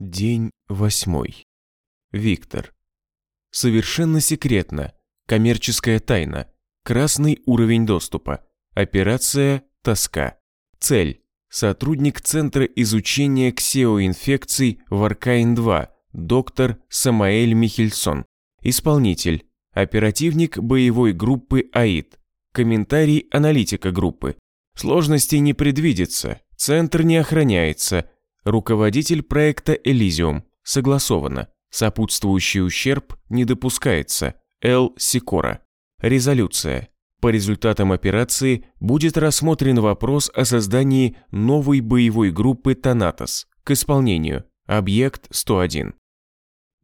День восьмой. Виктор. Совершенно секретно. Коммерческая тайна. Красный уровень доступа. Операция «Тоска». Цель. Сотрудник Центра изучения ксеоинфекций Варкайн-2, доктор Самаэль Михельсон. Исполнитель. Оперативник боевой группы АИД. Комментарий аналитика группы. Сложностей не предвидится, центр не охраняется, Руководитель проекта «Элизиум». Согласовано. Сопутствующий ущерб не допускается. Л. Сикора. Резолюция. По результатам операции будет рассмотрен вопрос о создании новой боевой группы «Танатос» к исполнению. Объект 101.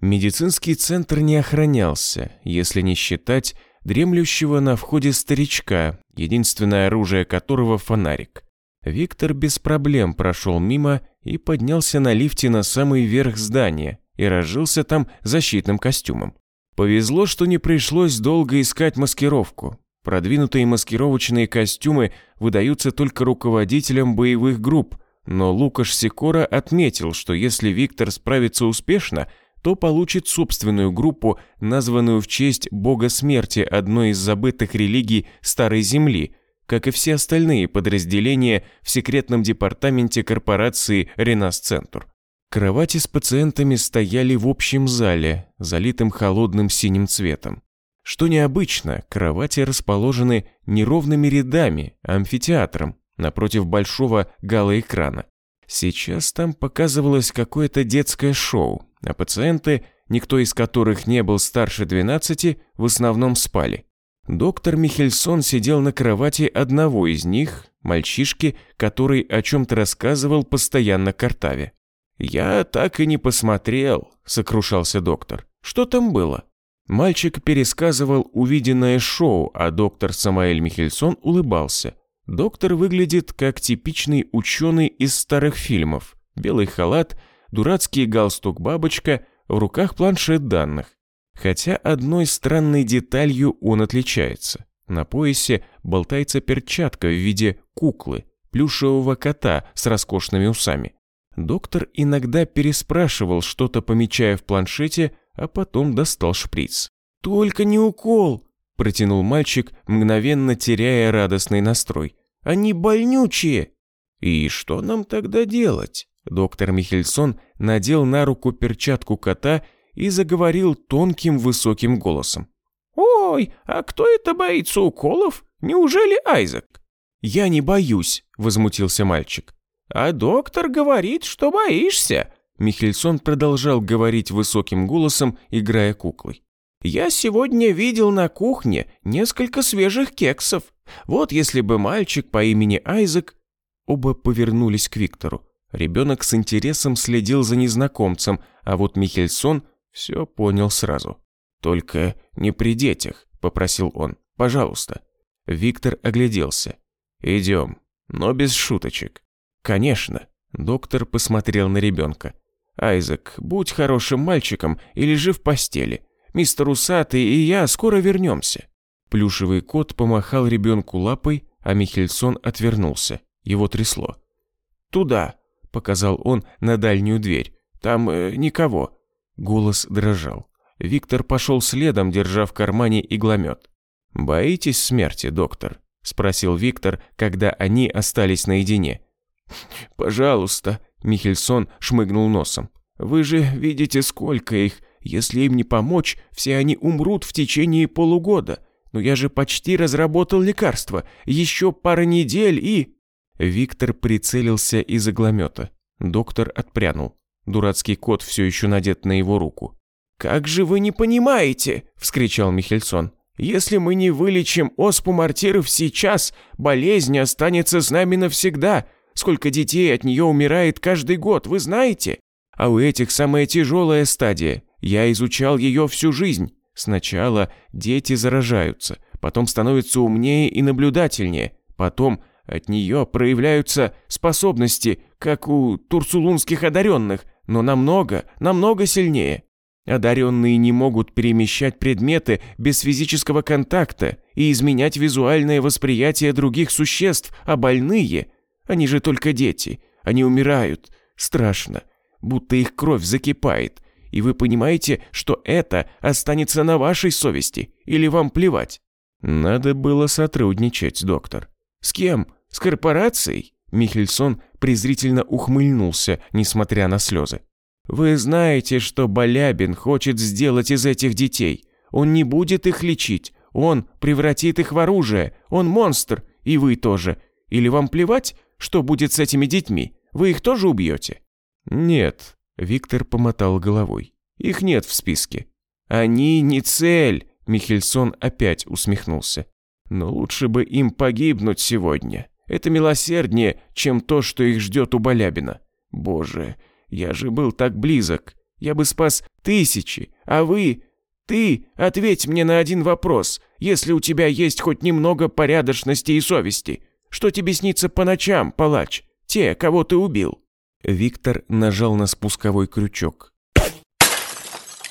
Медицинский центр не охранялся, если не считать дремлющего на входе старичка, единственное оружие которого – фонарик. Виктор без проблем прошел мимо и поднялся на лифте на самый верх здания и разжился там защитным костюмом. Повезло, что не пришлось долго искать маскировку. Продвинутые маскировочные костюмы выдаются только руководителям боевых групп, но Лукаш Сикора отметил, что если Виктор справится успешно, то получит собственную группу, названную в честь бога смерти одной из забытых религий Старой Земли – как и все остальные подразделения в секретном департаменте корпорации «Ренас-Центр». Кровати с пациентами стояли в общем зале, залитым холодным синим цветом. Что необычно, кровати расположены неровными рядами, амфитеатром, напротив большого галоэкрана. Сейчас там показывалось какое-то детское шоу, а пациенты, никто из которых не был старше 12, в основном спали. Доктор Михельсон сидел на кровати одного из них, мальчишки, который о чем-то рассказывал постоянно картаве. «Я так и не посмотрел», — сокрушался доктор. «Что там было?» Мальчик пересказывал увиденное шоу, а доктор Самаэль Михельсон улыбался. Доктор выглядит как типичный ученый из старых фильмов. Белый халат, дурацкий галстук-бабочка, в руках планшет данных. Хотя одной странной деталью он отличается. На поясе болтается перчатка в виде куклы, плюшевого кота с роскошными усами. Доктор иногда переспрашивал что-то, помечая в планшете, а потом достал шприц. «Только не укол!» – протянул мальчик, мгновенно теряя радостный настрой. «Они больнючие!» «И что нам тогда делать?» Доктор Михельсон надел на руку перчатку кота и заговорил тонким высоким голосом. «Ой, а кто это боится уколов? Неужели Айзек?» «Я не боюсь», — возмутился мальчик. «А доктор говорит, что боишься», — Михельсон продолжал говорить высоким голосом, играя куклой. «Я сегодня видел на кухне несколько свежих кексов. Вот если бы мальчик по имени Айзек...» Оба повернулись к Виктору. Ребенок с интересом следил за незнакомцем, а вот Михельсон все понял сразу. «Только не при детях», – попросил он. «Пожалуйста». Виктор огляделся. «Идем, но без шуточек». «Конечно». Доктор посмотрел на ребенка. «Айзек, будь хорошим мальчиком и лежи в постели. Мистер Усатый и я скоро вернемся». Плюшевый кот помахал ребенку лапой, а Михельсон отвернулся. Его трясло. «Туда», – показал он на дальнюю дверь. «Там э, никого. Голос дрожал. Виктор пошел следом, держа в кармане игломет. «Боитесь смерти, доктор?» – спросил Виктор, когда они остались наедине. «Пожалуйста», – Михельсон шмыгнул носом. «Вы же видите, сколько их. Если им не помочь, все они умрут в течение полугода. Но я же почти разработал лекарство. Еще пара недель и...» Виктор прицелился из игломета. Доктор отпрянул. Дурацкий кот все еще надет на его руку. «Как же вы не понимаете?» – вскричал Михельсон. «Если мы не вылечим оспу мартиров сейчас, болезнь останется с нами навсегда. Сколько детей от нее умирает каждый год, вы знаете? А у этих самая тяжелая стадия. Я изучал ее всю жизнь. Сначала дети заражаются, потом становятся умнее и наблюдательнее, потом от нее проявляются способности, как у турсулунских одаренных, но намного, намного сильнее. Одаренные не могут перемещать предметы без физического контакта и изменять визуальное восприятие других существ, а больные, они же только дети, они умирают. Страшно. будто их кровь закипает. И вы понимаете, что это останется на вашей совести, или вам плевать? Надо было сотрудничать, доктор. С кем? С корпорацией? Михельсон презрительно ухмыльнулся, несмотря на слезы. «Вы знаете, что Балябин хочет сделать из этих детей. Он не будет их лечить, он превратит их в оружие, он монстр, и вы тоже. Или вам плевать, что будет с этими детьми? Вы их тоже убьете?» «Нет», — Виктор помотал головой. «Их нет в списке». «Они не цель», — Михельсон опять усмехнулся. «Но лучше бы им погибнуть сегодня. Это милосерднее, чем то, что их ждет у Балябина. Боже, я же был так близок. Я бы спас тысячи, а вы... Ты ответь мне на один вопрос, если у тебя есть хоть немного порядочности и совести. Что тебе снится по ночам, палач? Те, кого ты убил?» Виктор нажал на спусковой крючок.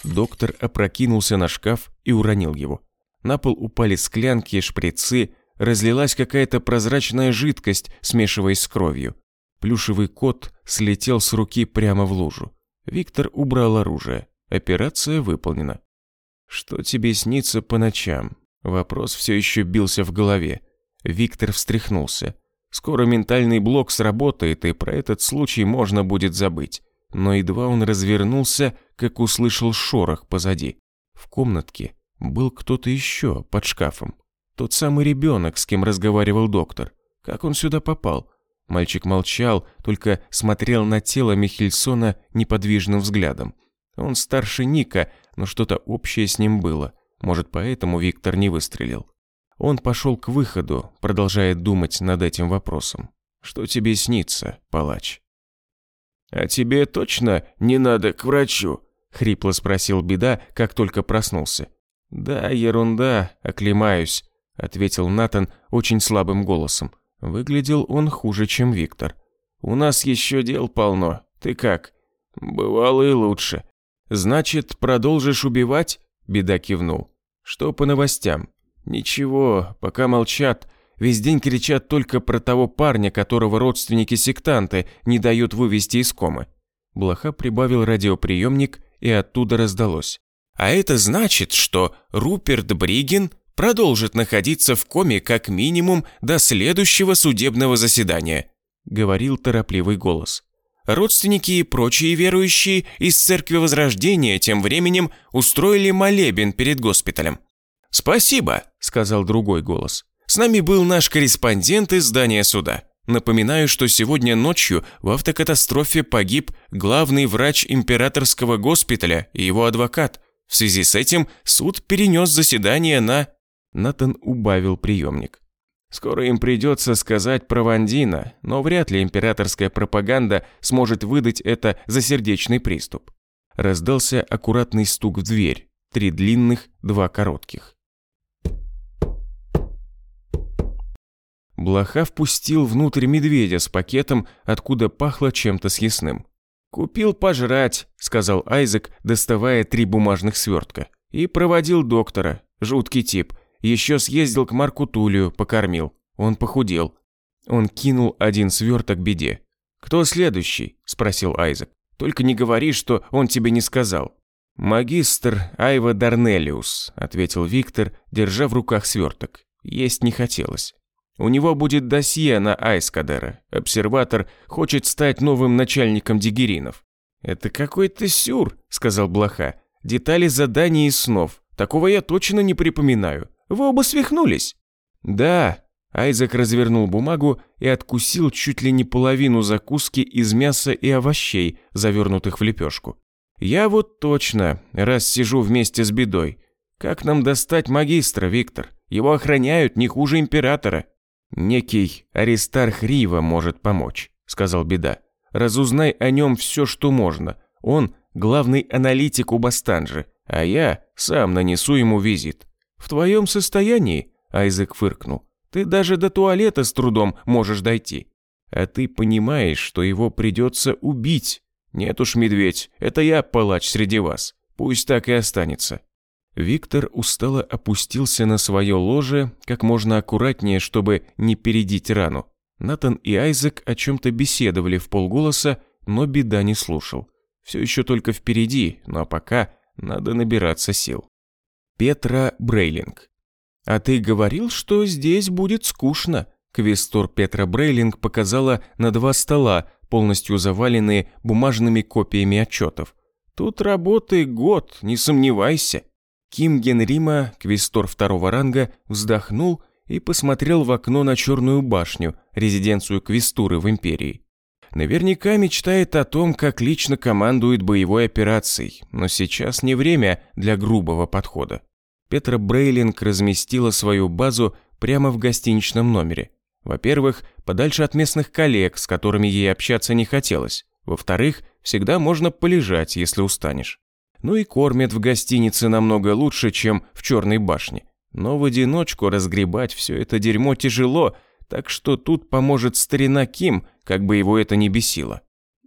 Доктор опрокинулся на шкаф и уронил его. На пол упали склянки, шприцы, разлилась какая-то прозрачная жидкость, смешиваясь с кровью. Плюшевый кот слетел с руки прямо в лужу. Виктор убрал оружие. Операция выполнена. «Что тебе снится по ночам?» Вопрос все еще бился в голове. Виктор встряхнулся. Скоро ментальный блок сработает, и про этот случай можно будет забыть. Но едва он развернулся, как услышал шорох позади. В комнатке был кто-то еще под шкафом. Тот самый ребенок, с кем разговаривал доктор. Как он сюда попал? Мальчик молчал, только смотрел на тело Михельсона неподвижным взглядом. Он старше Ника, но что-то общее с ним было. Может, поэтому Виктор не выстрелил. Он пошел к выходу, продолжая думать над этим вопросом. «Что тебе снится, палач?» «А тебе точно не надо к врачу?» — хрипло спросил Беда, как только проснулся. «Да, ерунда, оклемаюсь», — ответил Натан очень слабым голосом. Выглядел он хуже, чем Виктор. «У нас еще дел полно. Ты как?» «Бывало и лучше». «Значит, продолжишь убивать?» Беда кивнул. «Что по новостям?» «Ничего, пока молчат. Весь день кричат только про того парня, которого родственники-сектанты не дают вывести из комы». Блоха прибавил радиоприемник, и оттуда раздалось. «А это значит, что Руперт Бригин продолжит находиться в коме как минимум до следующего судебного заседания», говорил торопливый голос. Родственники и прочие верующие из Церкви Возрождения тем временем устроили молебен перед госпиталем. «Спасибо», — сказал другой голос. «С нами был наш корреспондент из здания суда. Напоминаю, что сегодня ночью в автокатастрофе погиб главный врач императорского госпиталя и его адвокат. В связи с этим суд перенес заседание на...» Натан убавил приемник. Скоро им придется сказать про Вандина, но вряд ли императорская пропаганда сможет выдать это за сердечный приступ. Раздался аккуратный стук в дверь. Три длинных, два коротких. Блоха впустил внутрь медведя с пакетом, откуда пахло чем-то съестным. «Купил пожрать», — сказал Айзек, доставая три бумажных свертка. «И проводил доктора. Жуткий тип. Еще съездил к Марку Тулию, покормил. Он похудел». Он кинул один сверток беде. «Кто следующий?» – спросил Айзек. «Только не говори, что он тебе не сказал». «Магистр Айва Дарнелиус», – ответил Виктор, держа в руках сверток. Есть не хотелось. У него будет досье на Айскадера. Обсерватор хочет стать новым начальником дигеринов. «Это какой-то сюр», — сказал Блоха. «Детали заданий и снов. Такого я точно не припоминаю. Вы оба свихнулись?» «Да». Айзек развернул бумагу и откусил чуть ли не половину закуски из мяса и овощей, завернутых в лепешку. «Я вот точно, раз сижу вместе с бедой. Как нам достать магистра, Виктор? Его охраняют не хуже императора». «Некий Аристарх Рива может помочь», — сказал Беда. «Разузнай о нем все, что можно. Он главный аналитик у Бастанжи, а я сам нанесу ему визит». «В твоем состоянии?» — Айзек фыркнул. «Ты даже до туалета с трудом можешь дойти. А ты понимаешь, что его придется убить. Нет уж, медведь, это я палач среди вас. Пусть так и останется. Виктор устало опустился на свое ложе как можно аккуратнее, чтобы не передить рану. Натан и Айзек о чем-то беседовали в полголоса, но беда не слушал. Все еще только впереди, но пока надо набираться сил. Петра Брейлинг. «А ты говорил, что здесь будет скучно?» Квестор Петра Брейлинг показала на два стола, полностью заваленные бумажными копиями отчетов. «Тут работы год, не сомневайся». Ким Генрима, квестор второго ранга, вздохнул и посмотрел в окно на Черную башню, резиденцию квестуры в Империи. Наверняка мечтает о том, как лично командует боевой операцией, но сейчас не время для грубого подхода. Петра Брейлинг разместила свою базу прямо в гостиничном номере. Во-первых, подальше от местных коллег, с которыми ей общаться не хотелось. Во-вторых, всегда можно полежать, если устанешь. Ну и кормят в гостинице намного лучше, чем в Черной башне. Но в одиночку разгребать все это дерьмо тяжело, так что тут поможет старина Ким, как бы его это ни бесило.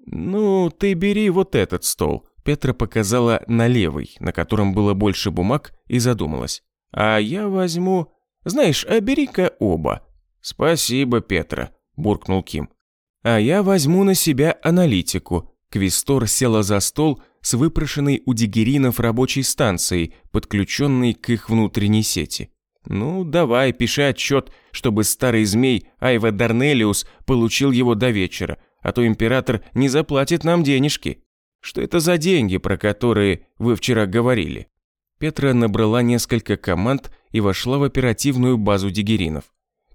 «Ну, ты бери вот этот стол», – Петра показала на левый, на котором было больше бумаг, и задумалась. «А я возьму... Знаешь, а бери-ка оба». «Спасибо, Петра», – буркнул Ким. «А я возьму на себя аналитику». Квистор села за стол с выпрошенной у дигеринов рабочей станцией, подключенной к их внутренней сети. «Ну, давай, пиши отчет, чтобы старый змей Айва Дарнелиус получил его до вечера, а то император не заплатит нам денежки. Что это за деньги, про которые вы вчера говорили?» Петра набрала несколько команд и вошла в оперативную базу дигеринов.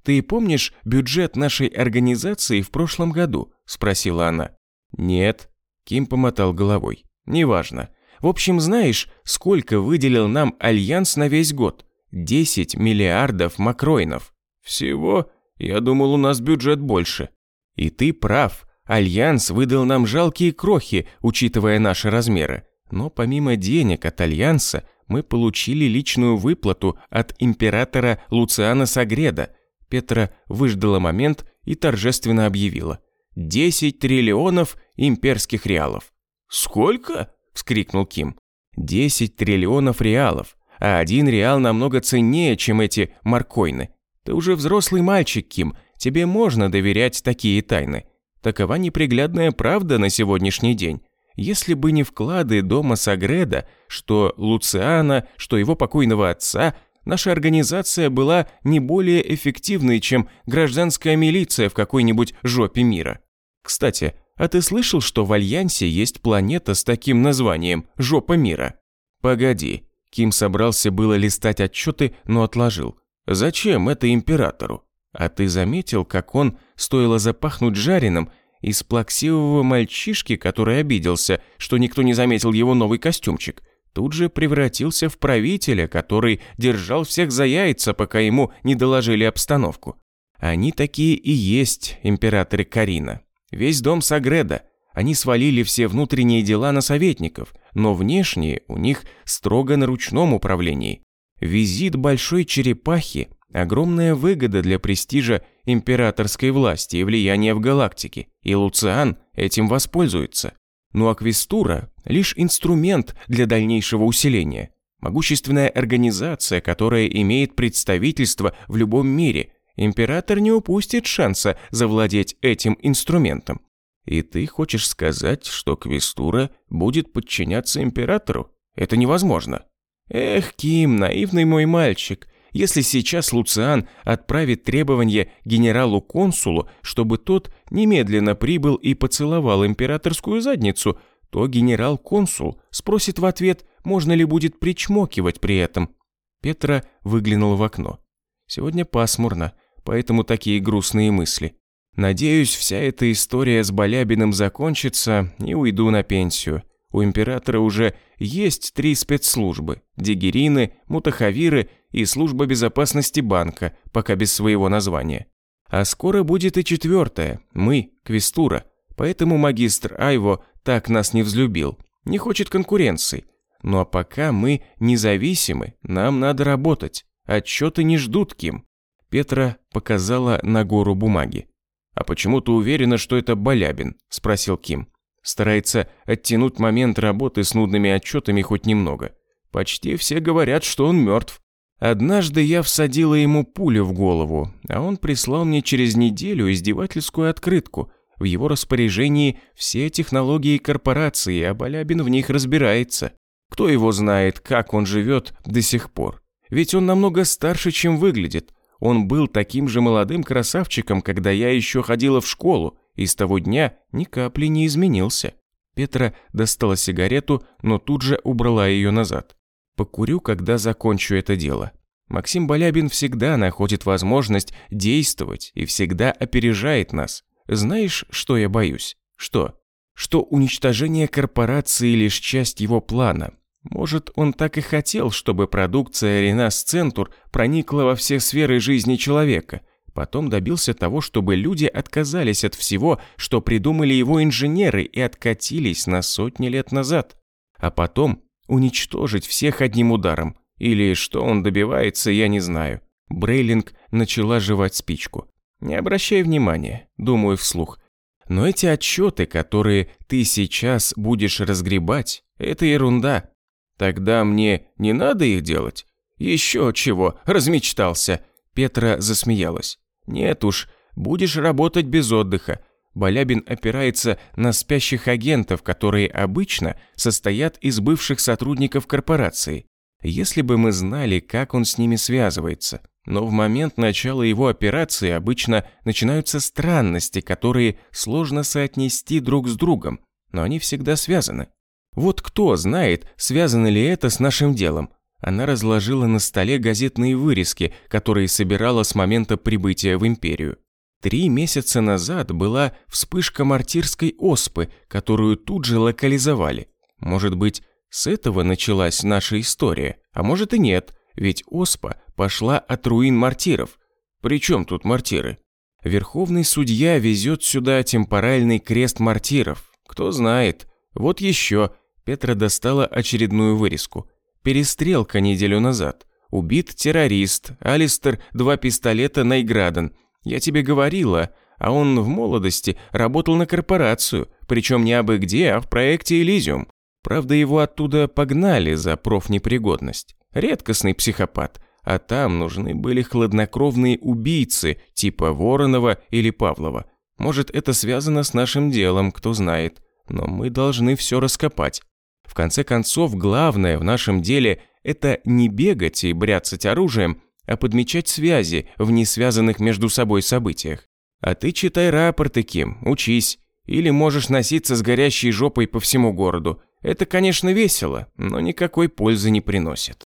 «Ты помнишь бюджет нашей организации в прошлом году?» – спросила она. «Нет», – Ким помотал головой. «Неважно. В общем, знаешь, сколько выделил нам Альянс на весь год?» 10 миллиардов макроинов. Всего? Я думал, у нас бюджет больше. И ты прав. Альянс выдал нам жалкие крохи, учитывая наши размеры. Но помимо денег от Альянса, мы получили личную выплату от императора Луциана Сагреда. Петра выждала момент и торжественно объявила. 10 триллионов имперских реалов. «Сколько?» – вскрикнул Ким. «10 триллионов реалов а один реал намного ценнее, чем эти маркойны. Ты уже взрослый мальчик, Ким, тебе можно доверять такие тайны. Такова неприглядная правда на сегодняшний день. Если бы не вклады дома Сагреда, что Луциана, что его покойного отца, наша организация была не более эффективной, чем гражданская милиция в какой-нибудь жопе мира. Кстати, а ты слышал, что в Альянсе есть планета с таким названием «Жопа мира»? Погоди, Ким собрался было листать отчеты, но отложил. «Зачем это императору? А ты заметил, как он, стоило запахнуть жареным, из плаксивого мальчишки, который обиделся, что никто не заметил его новый костюмчик, тут же превратился в правителя, который держал всех за яйца, пока ему не доложили обстановку. Они такие и есть, императоры Карина. Весь дом Сагреда – они свалили все внутренние дела на советников, но внешние у них строго на ручном управлении. Визит большой черепахи – огромная выгода для престижа императорской власти и влияния в галактике, и Луциан этим воспользуется. Но Аквестура – лишь инструмент для дальнейшего усиления. Могущественная организация, которая имеет представительство в любом мире. Император не упустит шанса завладеть этим инструментом. И ты хочешь сказать, что Квестура будет подчиняться императору? Это невозможно. Эх, Ким, наивный мой мальчик. Если сейчас Луциан отправит требование генералу-консулу, чтобы тот немедленно прибыл и поцеловал императорскую задницу, то генерал-консул спросит в ответ, можно ли будет причмокивать при этом. Петра выглянул в окно. Сегодня пасмурно, поэтому такие грустные мысли. Надеюсь, вся эта история с Балябиным закончится и уйду на пенсию. У императора уже есть три спецслужбы – Дигерины, Мутахавиры и служба безопасности банка, пока без своего названия. А скоро будет и четвертая – мы, Квестура. Поэтому магистр Айво так нас не взлюбил, не хочет конкуренции. Ну а пока мы независимы, нам надо работать. Отчеты не ждут, Ким. Петра показала на гору бумаги. «А почему ты уверена, что это Балябин?» – спросил Ким. Старается оттянуть момент работы с нудными отчетами хоть немного. Почти все говорят, что он мертв. Однажды я всадила ему пулю в голову, а он прислал мне через неделю издевательскую открытку. В его распоряжении все технологии корпорации, а Балябин в них разбирается. Кто его знает, как он живет до сих пор? Ведь он намного старше, чем выглядит. Он был таким же молодым красавчиком, когда я еще ходила в школу, и с того дня ни капли не изменился. Петра достала сигарету, но тут же убрала ее назад. Покурю, когда закончу это дело. Максим Балябин всегда находит возможность действовать и всегда опережает нас. Знаешь, что я боюсь? Что? Что уничтожение корпорации лишь часть его плана. Может, он так и хотел, чтобы продукция Ренас Центур проникла во все сферы жизни человека. Потом добился того, чтобы люди отказались от всего, что придумали его инженеры и откатились на сотни лет назад. А потом уничтожить всех одним ударом. Или что он добивается, я не знаю. Брейлинг начала жевать спичку. Не обращай внимания, думаю вслух. Но эти отчеты, которые ты сейчас будешь разгребать, это ерунда. Тогда мне не надо их делать? Еще чего, размечтался. Петра засмеялась. Нет уж, будешь работать без отдыха. Балябин опирается на спящих агентов, которые обычно состоят из бывших сотрудников корпорации. Если бы мы знали, как он с ними связывается. Но в момент начала его операции обычно начинаются странности, которые сложно соотнести друг с другом, но они всегда связаны. Вот кто знает, связано ли это с нашим делом. Она разложила на столе газетные вырезки, которые собирала с момента прибытия в империю. Три месяца назад была вспышка мартирской оспы, которую тут же локализовали. Может быть, с этого началась наша история, а может и нет, ведь оспа пошла от руин мартиров. Причем тут мартиры? Верховный судья везет сюда темпоральный крест мартиров. Кто знает. Вот еще. Петра достала очередную вырезку. Перестрелка неделю назад. Убит террорист. Алистер, два пистолета, Найграден. Я тебе говорила, а он в молодости работал на корпорацию, причем не абы где, а в проекте Элизиум. Правда, его оттуда погнали за профнепригодность. Редкостный психопат, а там нужны были хладнокровные убийцы, типа Воронова или Павлова. Может, это связано с нашим делом, кто знает. Но мы должны все раскопать. В конце концов, главное в нашем деле – это не бегать и бряцать оружием, а подмечать связи в несвязанных между собой событиях. А ты читай рапорты, Ким, учись. Или можешь носиться с горящей жопой по всему городу. Это, конечно, весело, но никакой пользы не приносит.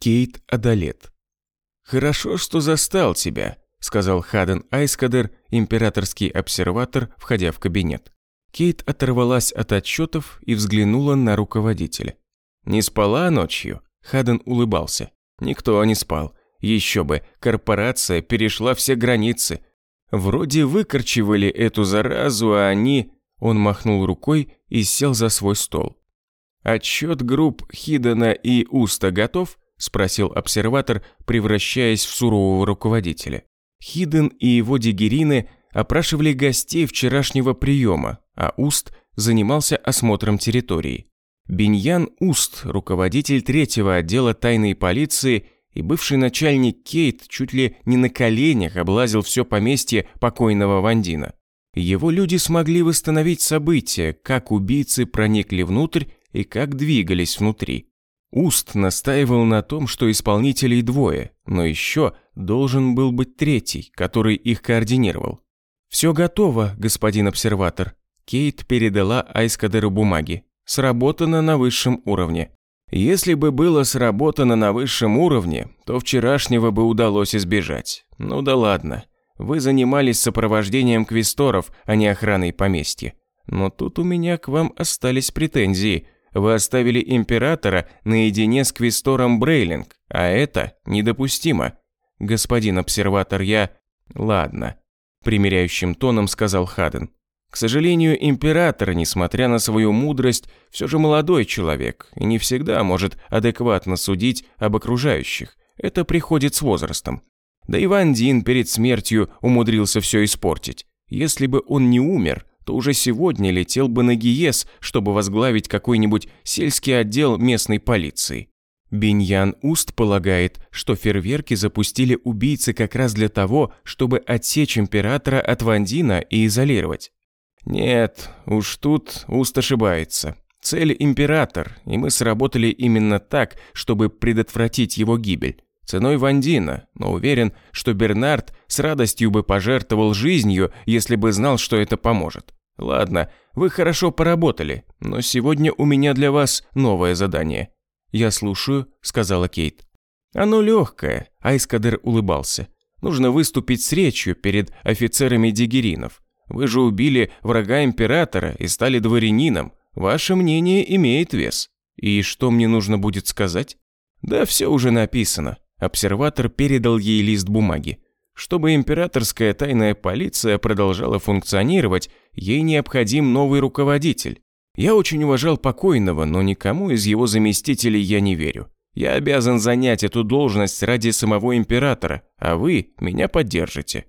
Кейт Адалет. «Хорошо, что застал тебя», – сказал Хаден Айскадер, императорский обсерватор, входя в кабинет. Кейт оторвалась от отчетов и взглянула на руководителя. «Не спала ночью?» Хаден улыбался. Никто не спал. Еще бы, корпорация перешла все границы. Вроде выкорчевали эту заразу, а они... Он махнул рукой и сел за свой стол. «Отчет групп Хидена и Уста готов?» – спросил обсерватор, превращаясь в сурового руководителя. Хиден и его дигерины опрашивали гостей вчерашнего приема, а Уст занимался осмотром территории. Беньян Уст, руководитель третьего отдела тайной полиции и бывший начальник Кейт чуть ли не на коленях облазил все поместье покойного Вандина. Его люди смогли восстановить события, как убийцы проникли внутрь и как двигались внутри. Уст настаивал на том, что исполнителей двое, но еще должен был быть третий, который их координировал. «Все готово, господин обсерватор». Кейт передала Айскадеру бумаги сработано на высшем уровне. Если бы было сработано на высшем уровне, то вчерашнего бы удалось избежать. Ну да ладно. Вы занимались сопровождением квесторов, а не охраной поместья. Но тут у меня к вам остались претензии. Вы оставили императора наедине с квестором Брейлинг, а это недопустимо. Господин обсерватор, я... Ладно. Примеряющим тоном сказал Хаден. К сожалению, император, несмотря на свою мудрость, все же молодой человек и не всегда может адекватно судить об окружающих. Это приходит с возрастом. Да и Ван Дин перед смертью умудрился все испортить. Если бы он не умер, то уже сегодня летел бы на Гиес, чтобы возглавить какой-нибудь сельский отдел местной полиции. Биньян Уст полагает, что фейерверки запустили убийцы как раз для того, чтобы отсечь императора от Вандина и изолировать. Нет, уж тут Уст ошибается. Цель – император, и мы сработали именно так, чтобы предотвратить его гибель. Ценой Вандина, но уверен, что Бернард с радостью бы пожертвовал жизнью, если бы знал, что это поможет. Ладно, вы хорошо поработали, но сегодня у меня для вас новое задание. «Я слушаю», – сказала Кейт. «Оно легкое», – Айскадер улыбался. «Нужно выступить с речью перед офицерами дигеринов. Вы же убили врага императора и стали дворянином. Ваше мнение имеет вес. И что мне нужно будет сказать?» «Да все уже написано». Обсерватор передал ей лист бумаги. Чтобы императорская тайная полиция продолжала функционировать, ей необходим новый руководитель. Я очень уважал покойного, но никому из его заместителей я не верю. Я обязан занять эту должность ради самого императора, а вы меня поддержите.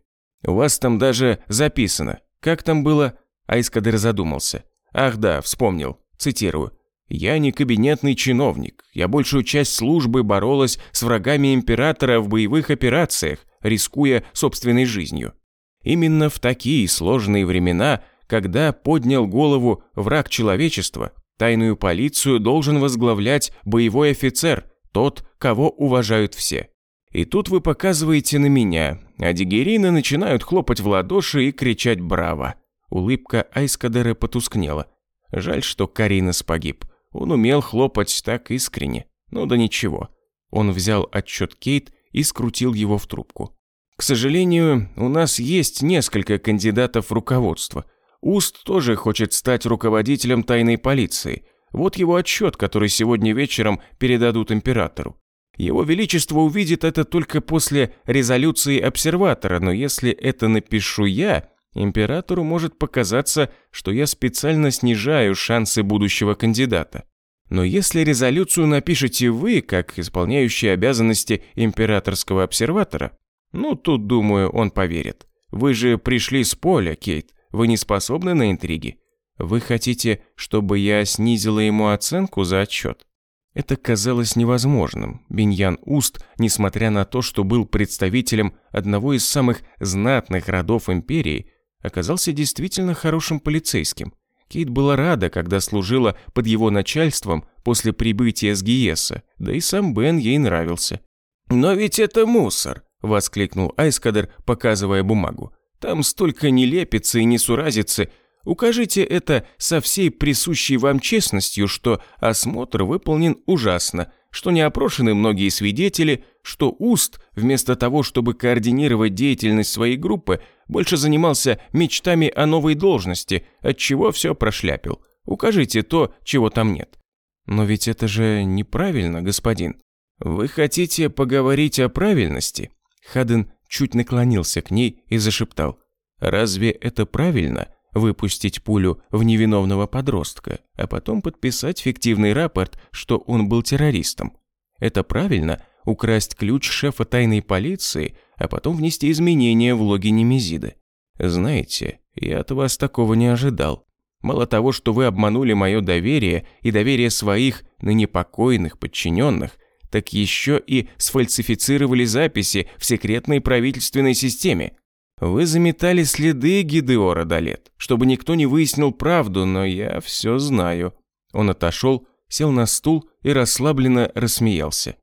У вас там даже записано. Как там было? Айскадер задумался. Ах да, вспомнил. Цитирую. «Я не кабинетный чиновник. Я большую часть службы боролась с врагами императора в боевых операциях, рискуя собственной жизнью. Именно в такие сложные времена когда поднял голову враг человечества, тайную полицию должен возглавлять боевой офицер, тот, кого уважают все. И тут вы показываете на меня, а дигерины начинают хлопать в ладоши и кричать «Браво!». Улыбка Айскадера потускнела. Жаль, что Каринес погиб. Он умел хлопать так искренне. Ну да ничего. Он взял отчет Кейт и скрутил его в трубку. К сожалению, у нас есть несколько кандидатов в руководство – Уст тоже хочет стать руководителем тайной полиции. Вот его отчет, который сегодня вечером передадут императору. Его Величество увидит это только после резолюции обсерватора, но если это напишу я, императору может показаться, что я специально снижаю шансы будущего кандидата. Но если резолюцию напишете вы, как исполняющий обязанности императорского обсерватора, ну тут, думаю, он поверит. Вы же пришли с поля, Кейт. Вы не способны на интриги? Вы хотите, чтобы я снизила ему оценку за отчет? Это казалось невозможным. Биньян Уст, несмотря на то, что был представителем одного из самых знатных родов империи, оказался действительно хорошим полицейским. Кейт была рада, когда служила под его начальством после прибытия с Гиеса, да и сам Бен ей нравился. «Но ведь это мусор!» – воскликнул Айскадер, показывая бумагу. Там столько нелепицы и несуразицы. Укажите это со всей присущей вам честностью, что осмотр выполнен ужасно, что не опрошены многие свидетели, что Уст, вместо того, чтобы координировать деятельность своей группы, больше занимался мечтами о новой должности, от чего все прошляпил. Укажите то, чего там нет. Но ведь это же неправильно, господин. Вы хотите поговорить о правильности? Хаден чуть наклонился к ней и зашептал. «Разве это правильно, выпустить пулю в невиновного подростка, а потом подписать фиктивный рапорт, что он был террористом? Это правильно, украсть ключ шефа тайной полиции, а потом внести изменения в логи Немезиды? Знаете, я от вас такого не ожидал. Мало того, что вы обманули мое доверие и доверие своих ныне покойных подчиненных, так еще и сфальсифицировали записи в секретной правительственной системе. Вы заметали следы Гидеора до лет, чтобы никто не выяснил правду, но я все знаю». Он отошел, сел на стул и расслабленно рассмеялся.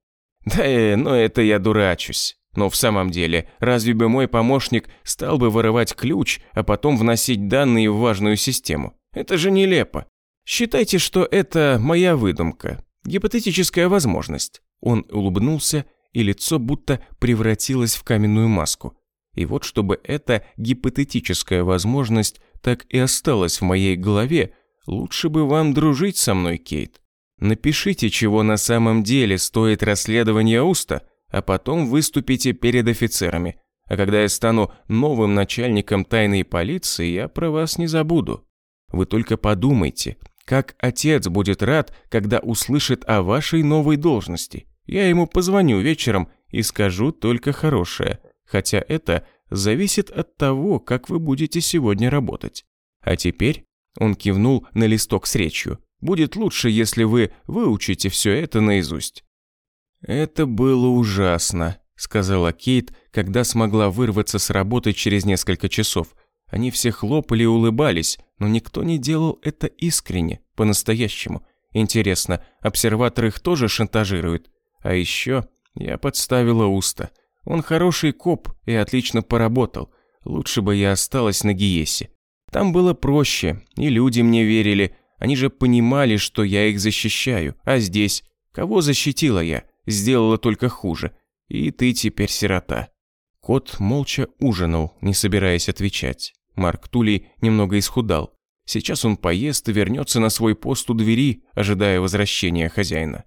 «Да, э, но это я дурачусь. Но в самом деле, разве бы мой помощник стал бы вырывать ключ, а потом вносить данные в важную систему? Это же нелепо. Считайте, что это моя выдумка, гипотетическая возможность. Он улыбнулся, и лицо будто превратилось в каменную маску. И вот чтобы эта гипотетическая возможность так и осталась в моей голове, лучше бы вам дружить со мной, Кейт. Напишите, чего на самом деле стоит расследование Уста, а потом выступите перед офицерами. А когда я стану новым начальником тайной полиции, я про вас не забуду. Вы только подумайте, как отец будет рад, когда услышит о вашей новой должности. Я ему позвоню вечером и скажу только хорошее, хотя это зависит от того, как вы будете сегодня работать. А теперь он кивнул на листок с речью. Будет лучше, если вы выучите все это наизусть. «Это было ужасно», – сказала Кейт, когда смогла вырваться с работы через несколько часов. Они все хлопали и улыбались, но никто не делал это искренне, по-настоящему. Интересно, обсерватор их тоже шантажирует? А еще я подставила Уста. Он хороший коп и отлично поработал. Лучше бы я осталась на Гиесе. Там было проще, и люди мне верили. Они же понимали, что я их защищаю. А здесь? Кого защитила я? Сделала только хуже. И ты теперь сирота. Кот молча ужинал, не собираясь отвечать. Марк Тули немного исхудал. Сейчас он поест и вернется на свой пост у двери, ожидая возвращения хозяина.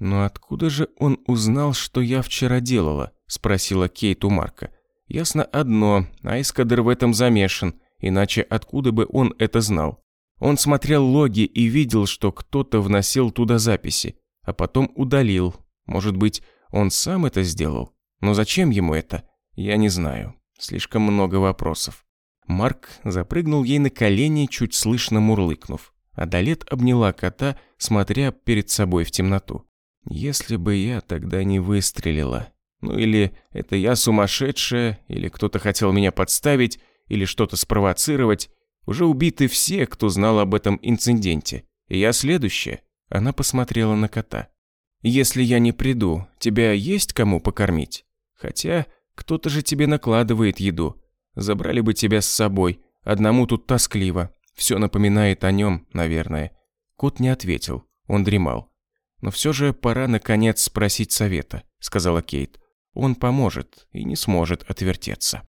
«Но откуда же он узнал, что я вчера делала?» – спросила Кейт у Марка. «Ясно одно, Айскадер в этом замешан, иначе откуда бы он это знал? Он смотрел логи и видел, что кто-то вносил туда записи, а потом удалил. Может быть, он сам это сделал? Но зачем ему это? Я не знаю. Слишком много вопросов». Марк запрыгнул ей на колени, чуть слышно мурлыкнув. Адалет обняла кота, смотря перед собой в темноту. «Если бы я тогда не выстрелила. Ну или это я сумасшедшая, или кто-то хотел меня подставить, или что-то спровоцировать. Уже убиты все, кто знал об этом инциденте. И я следующая». Она посмотрела на кота. «Если я не приду, тебя есть кому покормить? Хотя кто-то же тебе накладывает еду. Забрали бы тебя с собой. Одному тут тоскливо. Все напоминает о нем, наверное». Кот не ответил. Он дремал. «Но все же пора, наконец, спросить совета», — сказала Кейт. «Он поможет и не сможет отвертеться».